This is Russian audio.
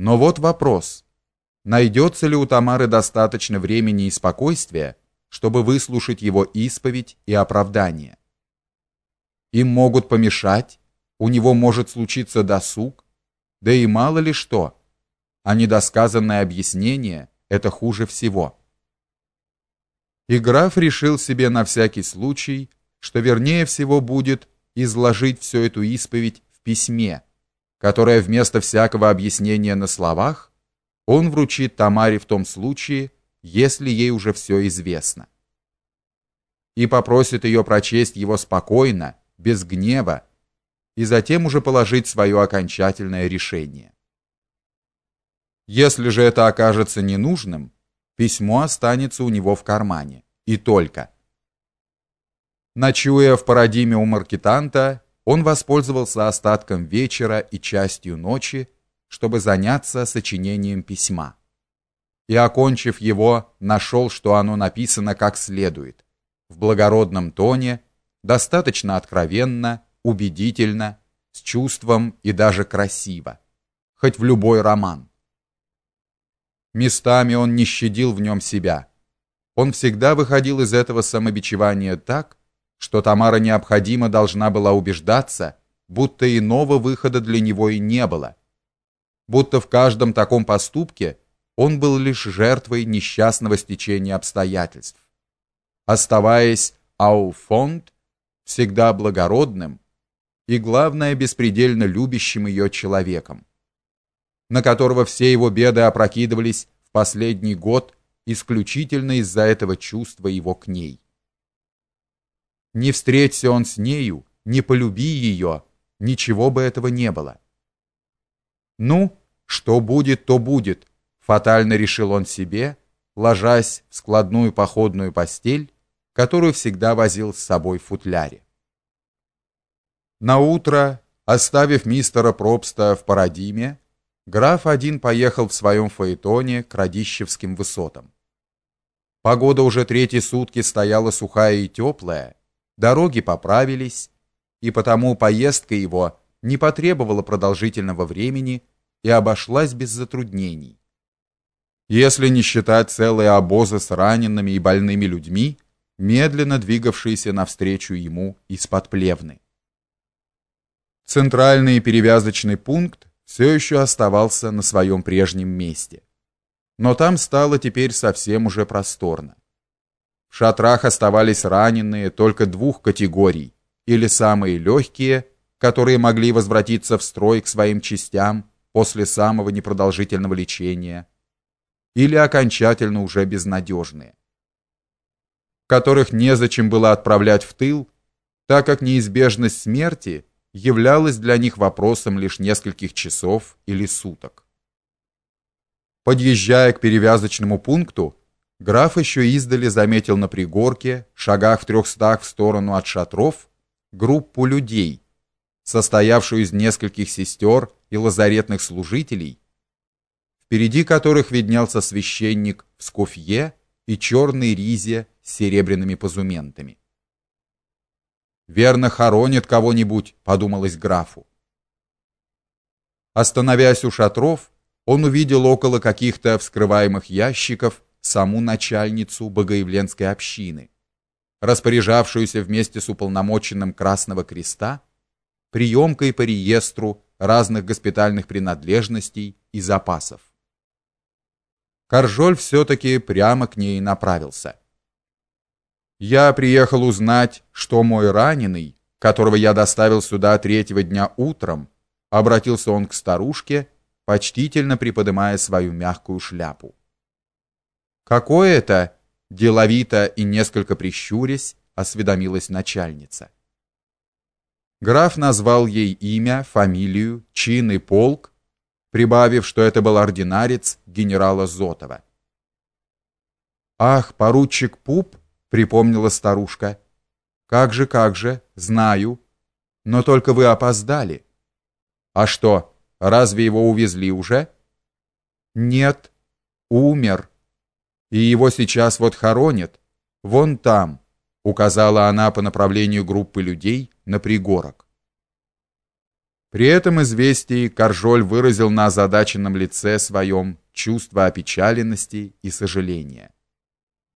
Но вот вопрос. Найдется ли у Тамары достаточно времени и спокойствия, чтобы выслушать его исповедь и оправдание? Им могут помешать, у него может случиться досуг, да и мало ли что. А недосказанное объяснение – это хуже всего. И граф решил себе на всякий случай, что вернее всего будет изложить всю эту исповедь в письме, которое вместо всякого объяснения на словах он вручит Тамаре в том случае, если ей уже все известно. И попросит ее прочесть его спокойно, без гнева, и затем уже положить свое окончательное решение. Если же это окажется ненужным, письмо останется у него в кармане, и только. Ночуя в парадиме у маркетанта, он воспользовался остатком вечера и частью ночи, чтобы заняться сочинением письма. И окончив его, нашел, что оно написано как следует: в благородном тоне, достаточно откровенно, убедительно, с чувством и даже красиво, хоть в любой роман. Местами он не щадил в нем себя. Он всегда выходил из этого самобичевания так, что Тамара необходимо должна была убеждаться, будто иного выхода для него и не было. Будто в каждом таком поступке он был лишь жертвой несчастного стечения обстоятельств. Оставаясь ауфонд, всегда благородным и, главное, беспредельно любящим ее человеком, на которого все его беды опрокидывались в последний год исключительно из-за этого чувства его к ней. Не встреться он с нею, не полюби ее, ничего бы этого не было. Ну, что будет, то будет, фатально решил он себе, ложась в складную походную постель, которую всегда возил с собой в футляре. На утро, оставив мистера Пробста в Парадиме, граф один поехал в своем фаэтоне к Радищевским высотам. Погода уже третьи сутки стояла сухая и теплая, Дороги поправились, и потому поездка его не потребовала продолжительного времени и обошлась без затруднений. Если не считать целые обозы с ранеными и больными людьми, медленно двигавшиеся навстречу ему из-под Плевны. Центральный перевязочный пункт все еще оставался на своем прежнем месте. Но там стало теперь совсем уже просторно. В шатрах оставались раненые только двух категорий, или самые легкие, которые могли возвратиться в строй к своим частям после самого непродолжительного лечения, или окончательно уже безнадежные, которых незачем было отправлять в тыл, так как неизбежность смерти являлась для них вопросом лишь нескольких часов или суток. Подъезжая к перевязочному пункту, Граф еще издали заметил на пригорке, шагах в трехстах в сторону от шатров, группу людей, состоявшую из нескольких сестер и лазаретных служителей, впереди которых виднелся священник в скуфье и черной ризе с серебряными позументами. «Верно хоронит кого-нибудь», — подумалось графу. Остановясь у шатров, он увидел около каких-то вскрываемых ящиков саму начальницу Богоявленской общины, распоряжавшуюся вместе с уполномоченным Красного Креста приемкой по реестру разных госпитальных принадлежностей и запасов. Каржоль все-таки прямо к ней направился. «Я приехал узнать, что мой раненый, которого я доставил сюда третьего дня утром, обратился он к старушке, почтительно приподнимая свою мягкую шляпу. Какое это? деловито и несколько прищурясь, осведомилась начальница. Граф назвал ей имя, фамилию, чин и полк, прибавив, что это был ординарец генерала Зотова. Ах, поручик Пуп, припомнила старушка. Как же, как же, знаю. Но только вы опоздали. А что, разве его увезли уже? Нет, умер и его сейчас вот хоронят, вон там, указала она по направлению группы людей на пригорок. При этом известии Каржоль выразил на озадаченном лице своем чувство опечаленности и сожаления.